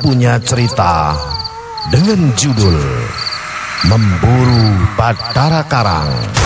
Punya cerita dengan judul Memburu Batara Karang.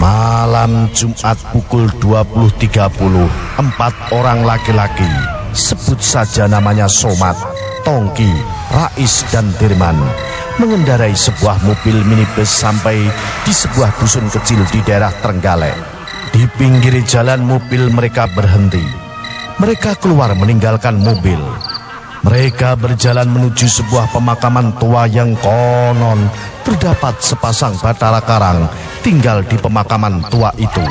Malam Jumat pukul 20.30 Empat orang laki-laki Sebut saja namanya Somat, Tongki, Rais dan Dirman Mengendarai sebuah mobil minibus sampai di sebuah dusun kecil di daerah Trenggalek. Di pinggir jalan mobil mereka berhenti. Mereka keluar meninggalkan mobil mereka berjalan menuju sebuah pemakaman tua yang konon terdapat sepasang batara karang tinggal di pemakaman tua itu.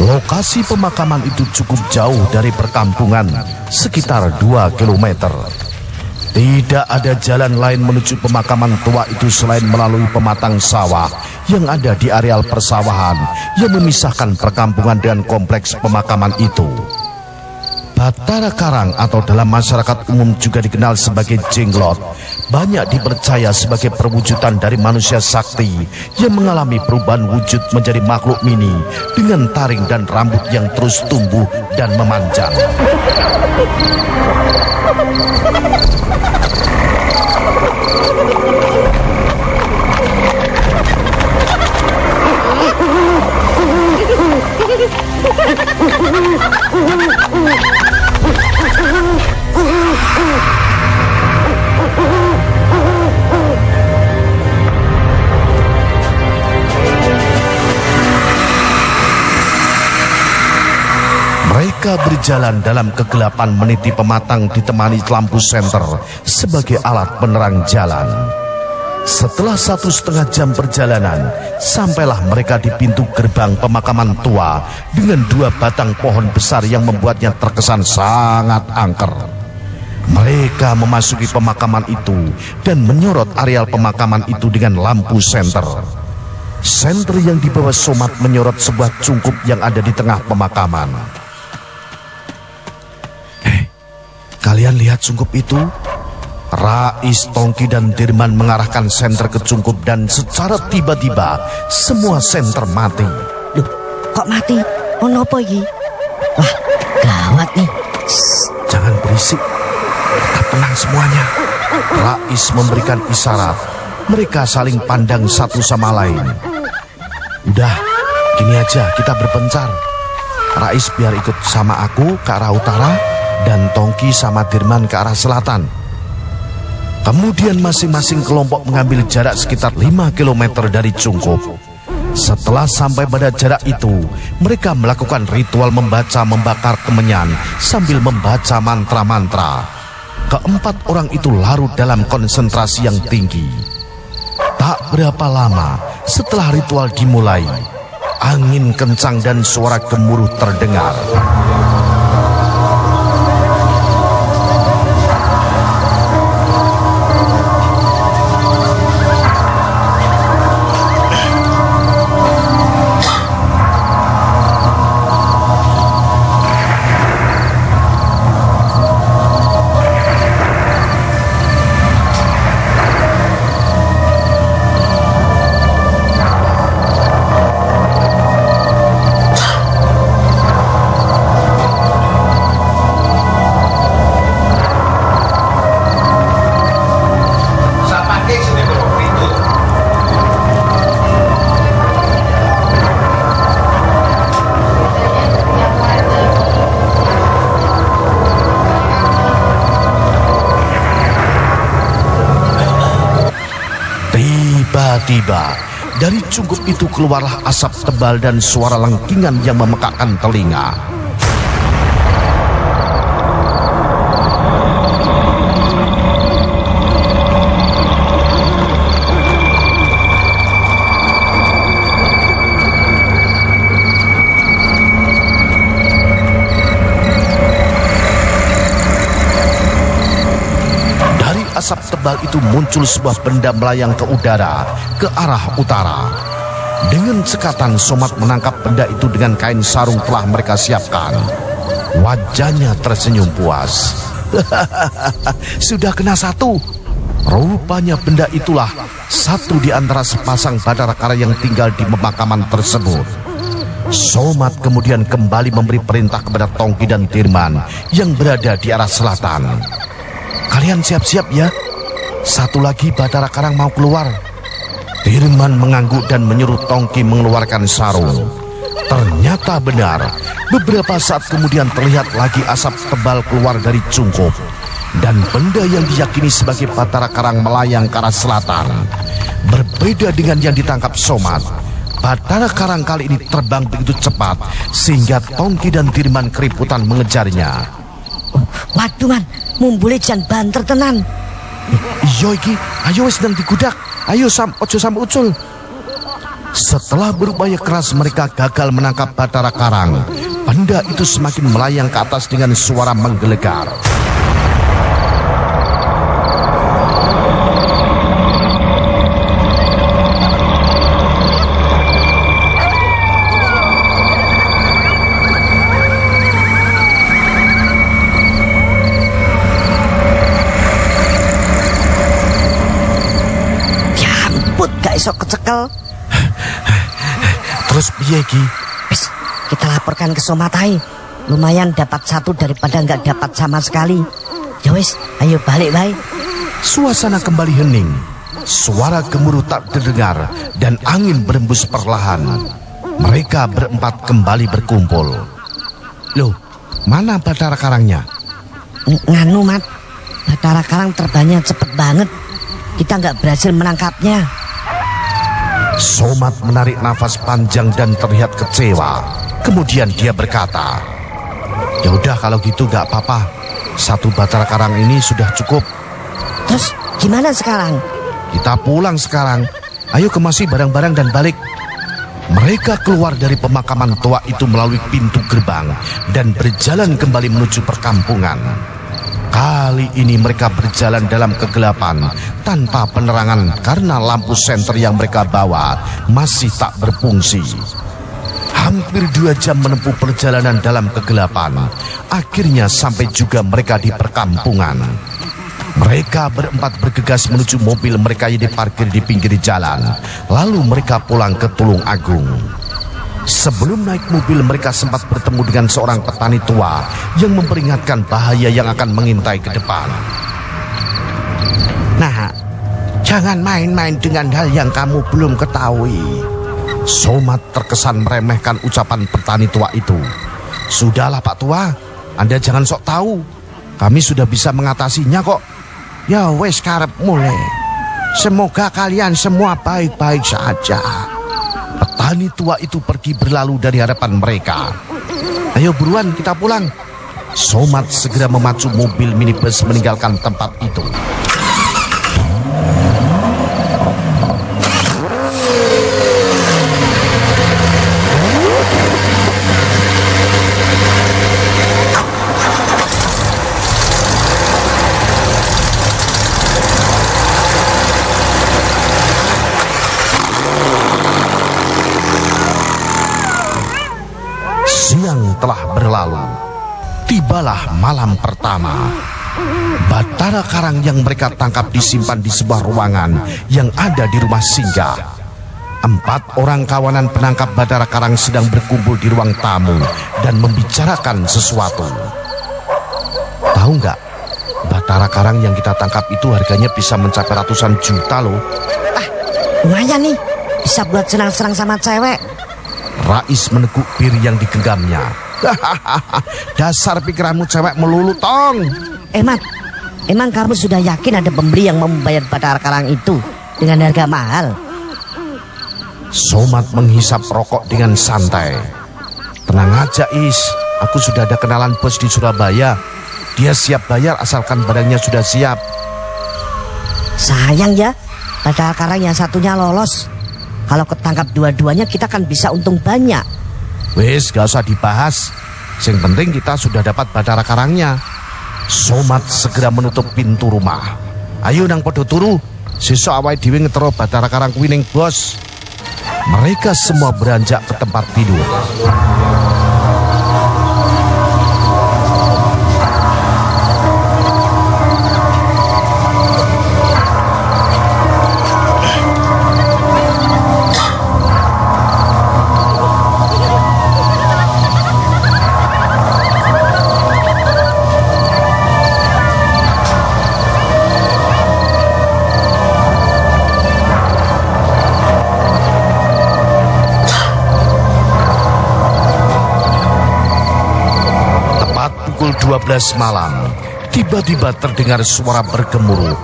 Lokasi pemakaman itu cukup jauh dari perkampungan, sekitar 2 km. Tidak ada jalan lain menuju pemakaman tua itu selain melalui pematang sawah yang ada di areal persawahan yang memisahkan perkampungan dengan kompleks pemakaman itu. Batara Karang atau dalam masyarakat umum juga dikenal sebagai jenglot banyak dipercaya sebagai perwujudan dari manusia sakti yang mengalami perubahan wujud menjadi makhluk mini dengan taring dan rambut yang terus tumbuh dan memanjang. Berjalan dalam kegelapan meniti pematang ditemani lampu senter sebagai alat penerang jalan. Setelah satu setengah jam perjalanan, sampailah mereka di pintu gerbang pemakaman tua dengan dua batang pohon besar yang membuatnya terkesan sangat angker. Mereka memasuki pemakaman itu dan menyorot areal pemakaman itu dengan lampu senter. Senter yang dibawa Somat menyorot sebuah cungkup yang ada di tengah pemakaman. Kalian lihat cungkup itu? Rais, Tongki, dan Dirman mengarahkan senter ke cungkup dan secara tiba-tiba semua senter mati. Loh, kok mati? Ono apa iki? Wah, gawat nih. Shh, jangan berisik. Tetap tenang semuanya. Rais memberikan isyarat. Mereka saling pandang satu sama lain. Udah, gini aja kita berpencar. Rais biar ikut sama aku ke arah utara dan Tongki sama Dirman ke arah selatan. Kemudian masing-masing kelompok mengambil jarak sekitar 5 km dari Cungkup. Setelah sampai pada jarak itu, mereka melakukan ritual membaca membakar kemenyan sambil membaca mantra-mantra. Keempat orang itu larut dalam konsentrasi yang tinggi. Tak berapa lama setelah ritual dimulai, angin kencang dan suara gemuruh terdengar. Tiba, dari cungkup itu keluarlah asap tebal dan suara lengkingan yang memekakkan telinga. Asap tebal itu muncul sebuah benda melayang ke udara, ke arah utara. Dengan sekatan Somat menangkap benda itu dengan kain sarung telah mereka siapkan. Wajahnya tersenyum puas. Sudah kena satu. Rupanya benda itulah satu di antara sepasang badara kara yang tinggal di pemakaman tersebut. Somat kemudian kembali memberi perintah kepada Tongki dan Tirman yang berada di arah selatan. Kalian siap-siap ya. Satu lagi Batara Karang mau keluar. Firman mengangguk dan menyuruh Tongki mengeluarkan sarung. Ternyata benar. Beberapa saat kemudian terlihat lagi asap tebal keluar dari cungkup. Dan benda yang diyakini sebagai Batara Karang melayang ke arah selatan. Berbeda dengan yang ditangkap Somat. Batara Karang kali ini terbang begitu cepat sehingga Tongki dan Firman keriputan mengejarnya. Waduh mumbule jan banter tenan. Iya iki, ayo wis nang digudak. Ayo sam ojo sam ucul. Setelah berupaya keras mereka gagal menangkap Batara Karang. Benda itu semakin melayang ke atas dengan suara menggelegar. Piye? Wis, kita laporkan ke Somatai. Lumayan dapat satu daripada nggak dapat sama sekali. Ya wis, ayo balik baik. Suasana kembali hening. Suara gemuruh tak terdengar dan angin berembus perlahan. Mereka berempat kembali berkumpul. Loh, mana Batara Karangnya? Ng- Nganu mat, Batara Karang terbangnya cepet banget. Kita nggak berhasil menangkapnya. Somat menarik nafas panjang dan terlihat kecewa. Kemudian dia berkata, Ya udah kalau gitu gak apa-apa. Satu batara karang ini sudah cukup. Terus gimana sekarang? Kita pulang sekarang. Ayo kemasi barang-barang dan balik. Mereka keluar dari pemakaman tua itu melalui pintu gerbang dan berjalan kembali menuju perkampungan. Kali ini mereka berjalan dalam kegelapan tanpa penerangan karena lampu senter yang mereka bawa masih tak berfungsi. Hampir dua jam menempuh perjalanan dalam kegelapan. Akhirnya sampai juga mereka di perkampungan. Mereka berempat bergegas menuju mobil mereka yang diparkir di pinggir jalan. Lalu mereka pulang ke Tulung Agung. Sebelum naik mobil mereka sempat bertemu dengan seorang petani tua yang memperingatkan bahaya yang akan mengintai ke depan. Nah, jangan main-main dengan hal yang kamu belum ketahui. Somat terkesan meremehkan ucapan petani tua itu. Sudahlah Pak Tua, Anda jangan sok tahu. Kami sudah bisa mengatasinya kok. Ya wes karep mulai. Semoga kalian semua baik-baik saja. Petani tua itu pergi berlalu dari hadapan mereka. Ayo buruan kita pulang. Somat segera memacu mobil minibus meninggalkan tempat itu. Siang telah berlalu. Tibalah malam pertama. Batara karang yang mereka tangkap disimpan di sebuah ruangan yang ada di rumah singgah. Empat orang kawanan penangkap Batara Karang sedang berkumpul di ruang tamu dan membicarakan sesuatu. Tahu nggak? Batara Karang yang kita tangkap itu harganya bisa mencapai ratusan juta loh. Lumayan nih, bisa buat senang-senang sama cewek. Rais meneguk bir yang digenggamnya. Dasar pikiranmu cewek melulu tong. Eh Mat, emang kamu sudah yakin ada pembeli yang membayar Batara Karang itu dengan harga mahal? Somat menghisap rokok dengan santai. Tenang aja Is, aku sudah ada kenalan bos di Surabaya. Dia siap bayar asalkan barangnya sudah siap. Sayang ya, Batara Karang yang satunya lolos. Kalau ketangkap dua-duanya kita kan bisa untung banyak. Wis, gak usah dibahas. Yang penting kita sudah dapat Batara Karangnya. Somat segera menutup pintu rumah. Ayo nang podo turu. Sesuk awal dhewe ngetero Batara Karang kuwi ning bos. Mereka semua beranjak ke tempat tidur. 12 malam, tiba-tiba terdengar suara bergemuruh.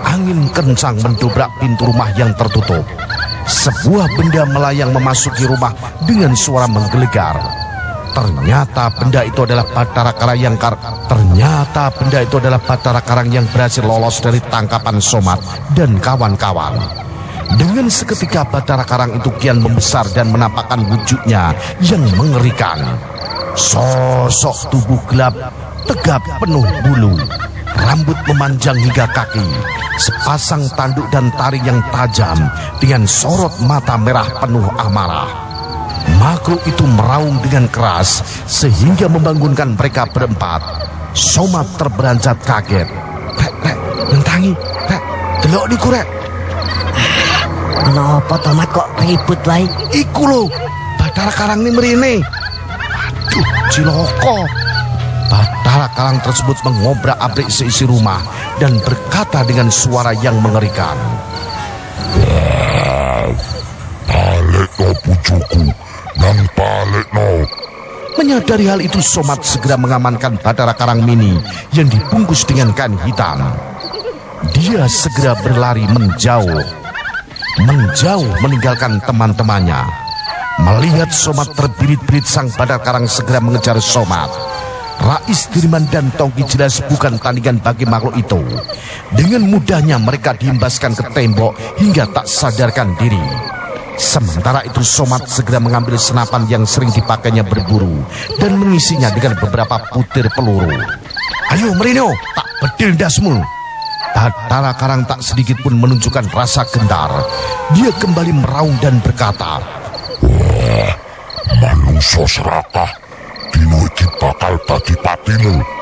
Angin kencang mendobrak pintu rumah yang tertutup. Sebuah benda melayang memasuki rumah dengan suara menggelegar. Ternyata benda itu adalah Batara Karang yang kar Ternyata benda itu adalah Batara Karang yang berhasil lolos dari tangkapan Somat dan kawan-kawan. Dengan seketika Batara Karang itu kian membesar dan menampakkan wujudnya yang mengerikan. Sosok tubuh gelap, tegap penuh bulu, rambut memanjang hingga kaki, sepasang tanduk dan taring yang tajam dengan sorot mata merah penuh amarah. Makhluk itu meraung dengan keras sehingga membangunkan mereka berempat. Somat terberanjat kaget. Rek, rek, nentangi, rek, delok niku rek. Kenapa tomat kok ribut wae? Iku lho, Batara Karang ini merine. Aduh, ciloko. Batara Karang tersebut mengobrak-abrik seisi rumah dan berkata dengan suara yang mengerikan. Balik no pucuku, nang balik no. Menyadari hal itu, Somat segera mengamankan Batara Karang Mini yang dibungkus dengan kain hitam. Dia segera berlari menjauh. Menjauh meninggalkan teman-temannya. Melihat Somat terbirit-birit sang Batara Karang segera mengejar Somat. Rais Dirman dan Tongki jelas bukan tandingan bagi makhluk itu. Dengan mudahnya mereka dihimbaskan ke tembok hingga tak sadarkan diri. Sementara itu Somat segera mengambil senapan yang sering dipakainya berburu dan mengisinya dengan beberapa butir peluru. Ayo Merino, tak bedil dasmu. Batara Karang tak sedikit pun menunjukkan rasa gentar. Dia kembali meraung dan berkata, Manungso serakah, dino iki bakal dadi patine.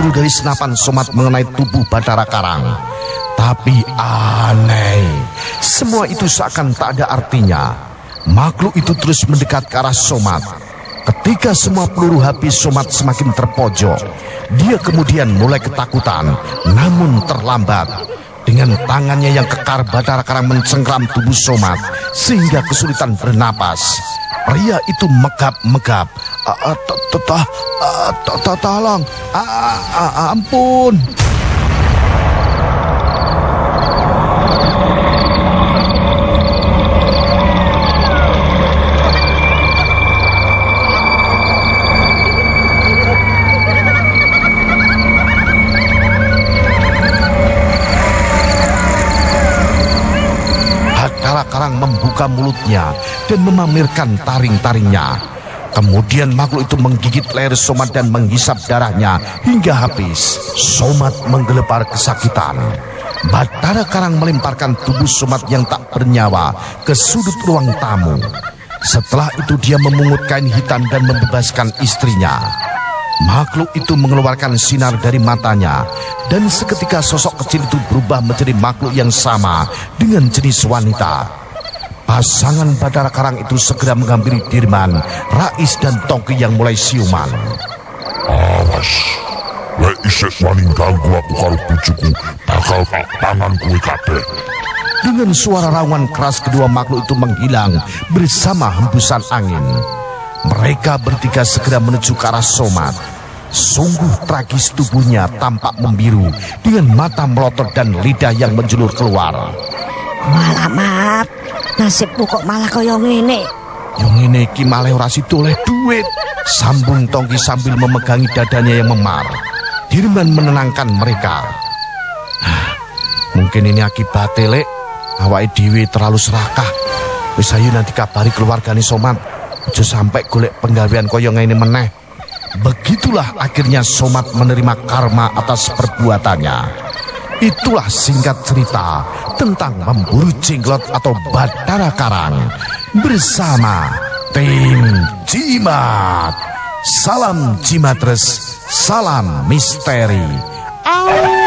Peluru dari senapan Somat mengenai tubuh Batara Karang. Tapi aneh, semua itu seakan tak ada artinya. Makhluk itu terus mendekat ke arah Somat. Ketika semua peluru habis, Somat semakin terpojok. Dia kemudian mulai ketakutan, namun terlambat. Dengan tangannya yang kekar, Batara Karang mencengkram tubuh Somat sehingga kesulitan bernapas. Pria itu megap-megap. "Ah, ah, to- to- to- to- to- Tolong, ah, ampun. Batara Karang membuka mulutnya dan memamerkan taring-taringnya. Kemudian makhluk itu menggigit leher Somat dan menghisap darahnya hingga habis. Somat menggelepar kesakitan. Batara Karang melemparkan tubuh Somat yang tak bernyawa ke sudut ruang tamu. Setelah itu dia memungut kain hitam dan membebaskan istrinya. Makhluk itu mengeluarkan sinar dari matanya dan seketika sosok kecil itu berubah menjadi makhluk yang sama dengan jenis wanita. Pasangan Badara Karang itu segera menghampiri Dirman, Rais dan Tongki yang mulai siuman. Awas, lek isek ganggu aku karo bujuku, bakal tak tangan kue kabeh. Dengan suara raungan keras kedua makhluk itu menghilang bersama hembusan angin. Mereka bertiga segera menuju ke arah Somat. Sungguh tragis tubuhnya tampak membiru dengan mata melotot dan lidah yang menjulur keluar. Walamat, nasibku kok malah kaya ngene. Yang ini iki malah ora sido oleh duit. Sambung Tongki sambil memegangi dadanya yang memar. Dirman menenangkan mereka. "Hah, Mungkin ini akibatnya, Lek. Awake dhewe terlalu serakah. Wis ayo nanti kabari keluargane Somat. Aja sampai golek penggawean kaya ngene meneh. Begitulah akhirnya Somat menerima karma atas perbuatannya. Itulah singkat cerita tentang memburu jenglot atau Badara Karang bersama tim Jimat. Salam Jimatres, salam misteri. Au!